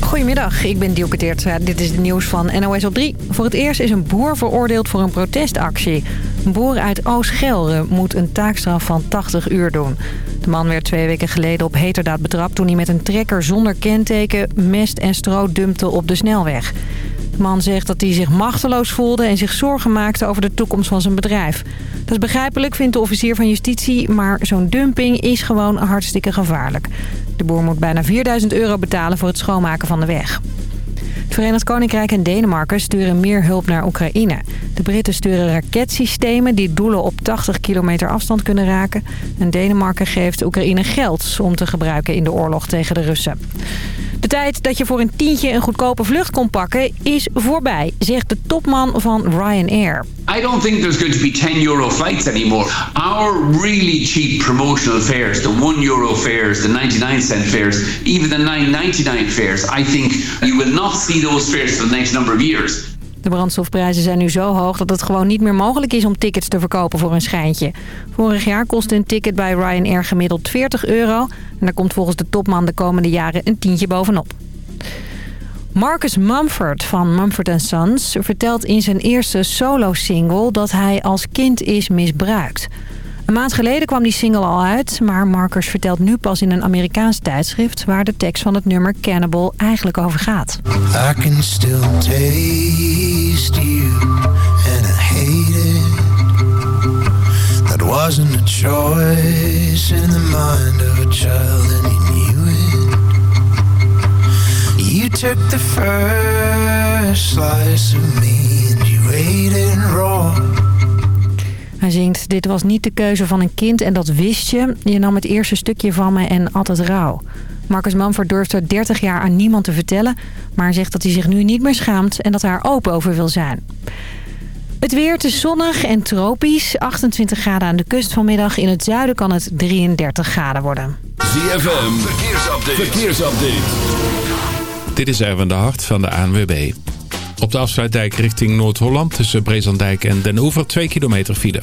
Goedemiddag, ik ben Dielke. Dit is het nieuws van NOS op 3. Voor het eerst is een boer veroordeeld voor een protestactie. Een boer uit Oost-Gelre moet een taakstraf van 80 uur doen. De man werd twee weken geleden op heterdaad betrapt... toen hij met een trekker zonder kenteken mest en stro dumpte op de snelweg. De man zegt dat hij zich machteloos voelde en zich zorgen maakte over de toekomst van zijn bedrijf. Dat is begrijpelijk, vindt de officier van justitie, maar zo'n dumping is gewoon hartstikke gevaarlijk. De boer moet bijna 4000 euro betalen voor het schoonmaken van de weg. Het Verenigd Koninkrijk en Denemarken sturen meer hulp naar Oekraïne. De Britten sturen raketsystemen die doelen op 80 kilometer afstand kunnen raken. En Denemarken geeft Oekraïne geld om te gebruiken in de oorlog tegen de Russen. De tijd dat je voor een tientje een goedkope vlucht kon pakken is voorbij, zegt de topman van Ryanair. I don't think there's going to be 10 euro flights anymore. Our really cheap promotional fares, the 1 euro fares, the 99 cent fares, even the 9.99 fares, I think you will not see those fares for the next number of years. De brandstofprijzen zijn nu zo hoog dat het gewoon niet meer mogelijk is om tickets te verkopen voor een schijntje. Vorig jaar kostte een ticket bij Ryanair gemiddeld 40 euro. En daar komt volgens de topman de komende jaren een tientje bovenop. Marcus Mumford van Mumford Sons vertelt in zijn eerste solo-single dat hij als kind is misbruikt. Een maand geleden kwam die single al uit, maar Marcus vertelt nu pas in een Amerikaans tijdschrift waar de tekst van het nummer Cannibal eigenlijk over gaat. I can still taste you and I hate it. That wasn't a choice in the mind of a child and you knew it. You took the first slice of me and you ate it raw. Hij zingt, dit was niet de keuze van een kind en dat wist je. Je nam het eerste stukje van me en at het rauw. Marcus Manford durft er 30 jaar aan niemand te vertellen... maar zegt dat hij zich nu niet meer schaamt en dat hij er open over wil zijn. Het weer, is zonnig en tropisch. 28 graden aan de kust vanmiddag. In het zuiden kan het 33 graden worden. ZFM, verkeersupdate. verkeersupdate. Dit is Erwin de Hart van de ANWB. Op de afsluitdijk richting Noord-Holland tussen Brezandijk en Den Oever 2 kilometer file.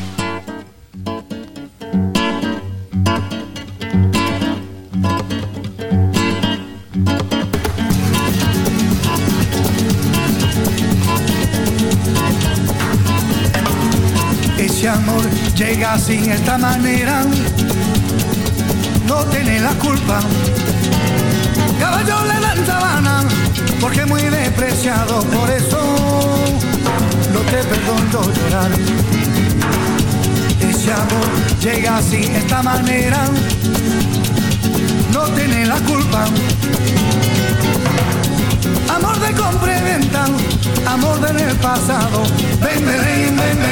Amor llega sin esta manera, no tiene la culpa. Caballo le dan sabana, porque muy despreciado, por eso no te perdono llorar. Ese amor llega sin esta manera, no tiene la culpa. Amor de compra y venta, amor del pasado. Ven, ven, ven, ven, ven.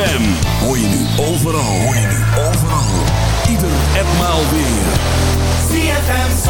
ZFM. Hoor je nu overal. Hoor je nu overal. Ieder en weer. ZFM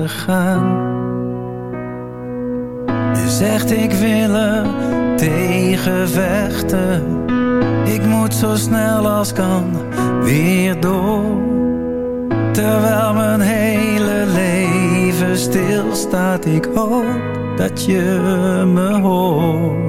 laten gaan. Je zegt ik wil er tegenvechten. Ik moet zo snel als kan weer door. Terwijl mijn hele leven stilstaat, ik hoop dat je me hoort.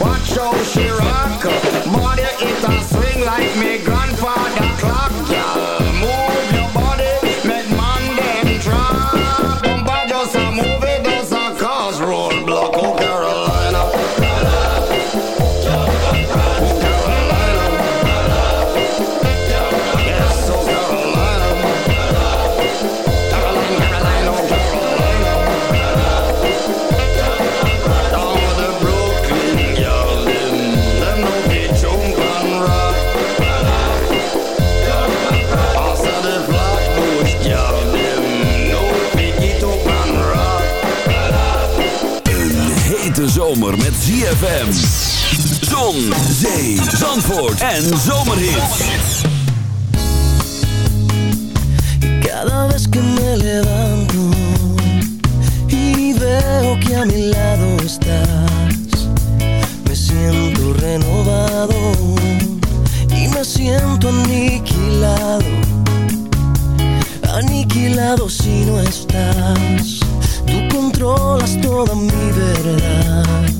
Watch out! she rock. zomer met ZFM. Zon, zee, zandvoort en zomerhit. Cada vez que me levanto y veo que a mi lado estás, me siento renovado y me siento aniquilado. Aniquilado si no estás. Tú controlas toda mi verdad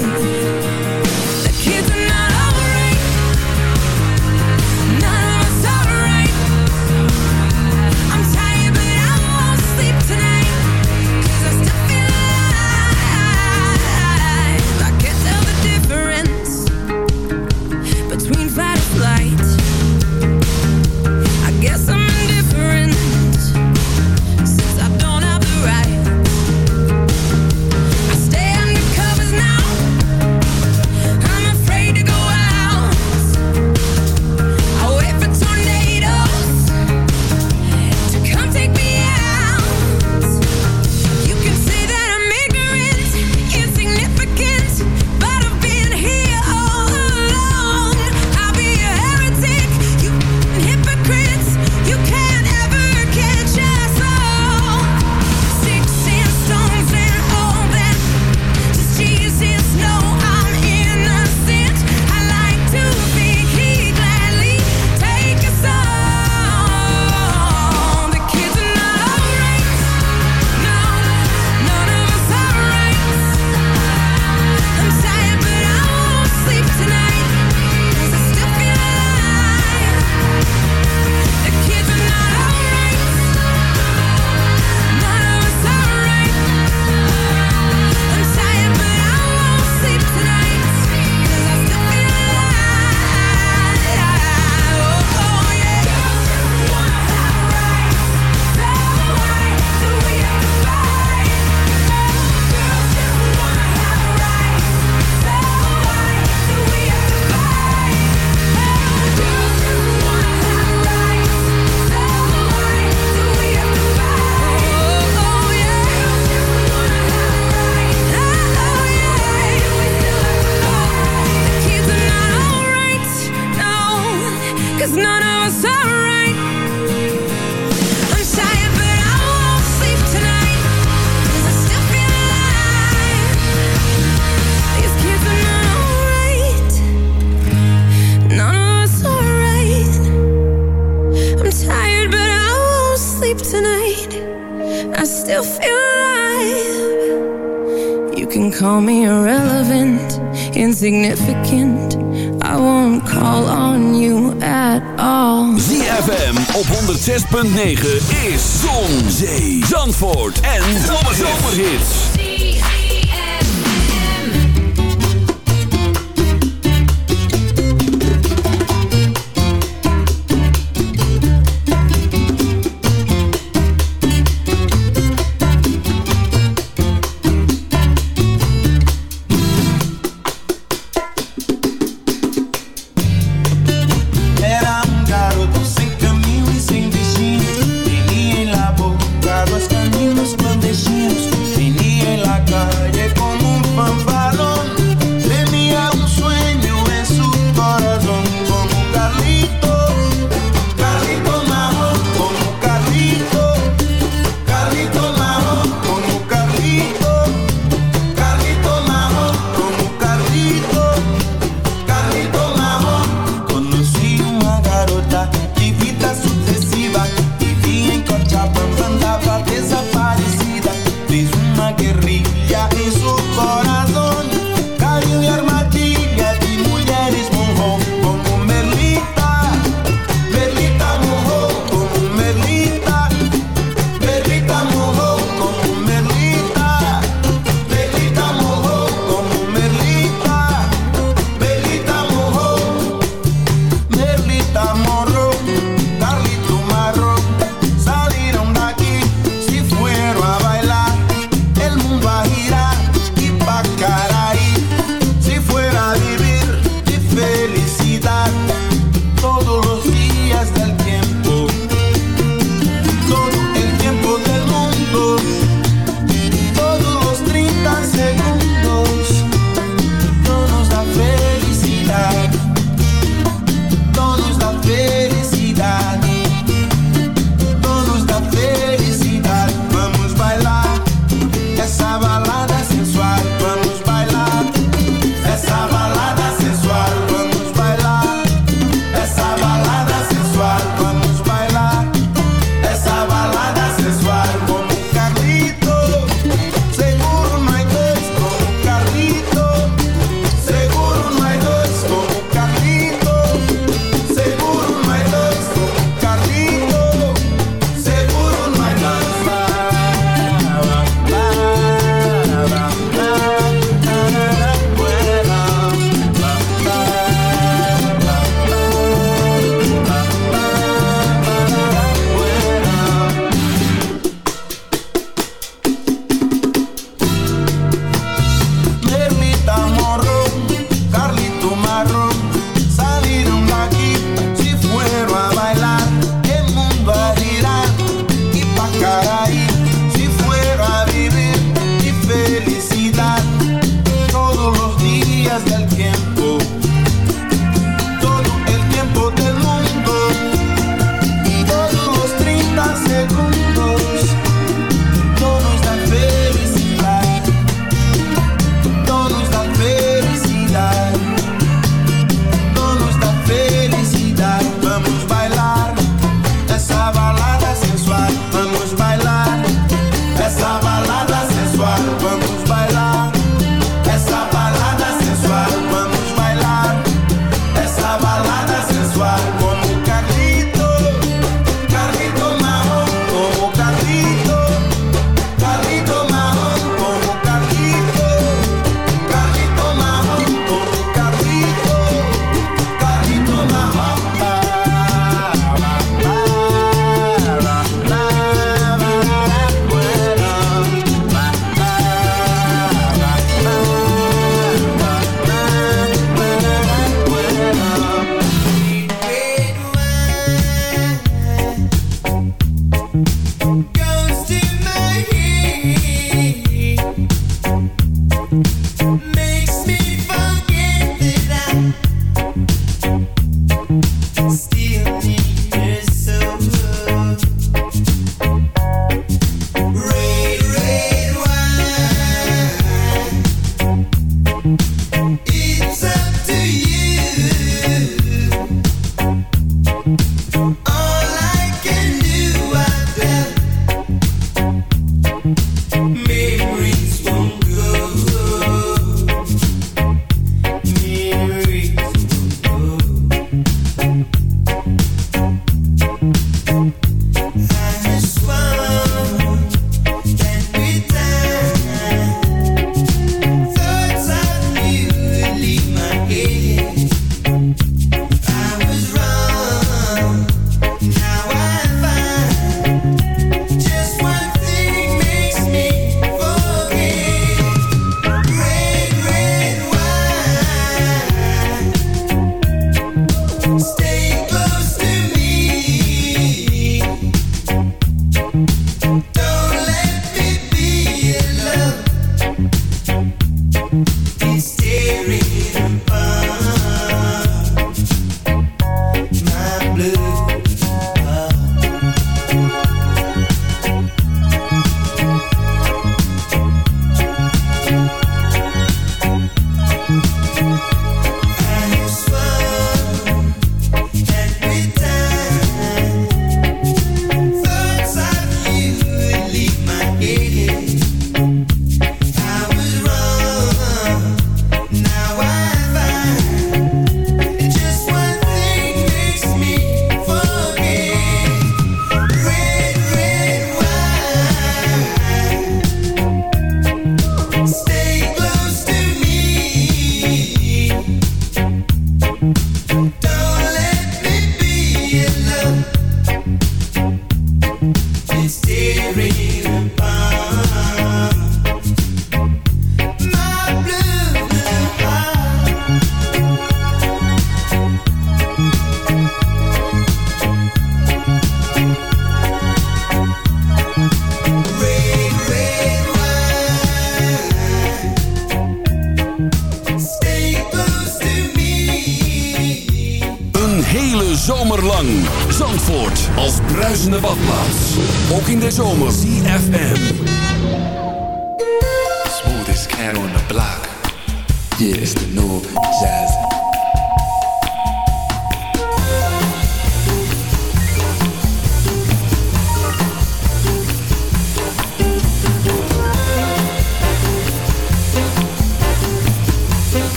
doing it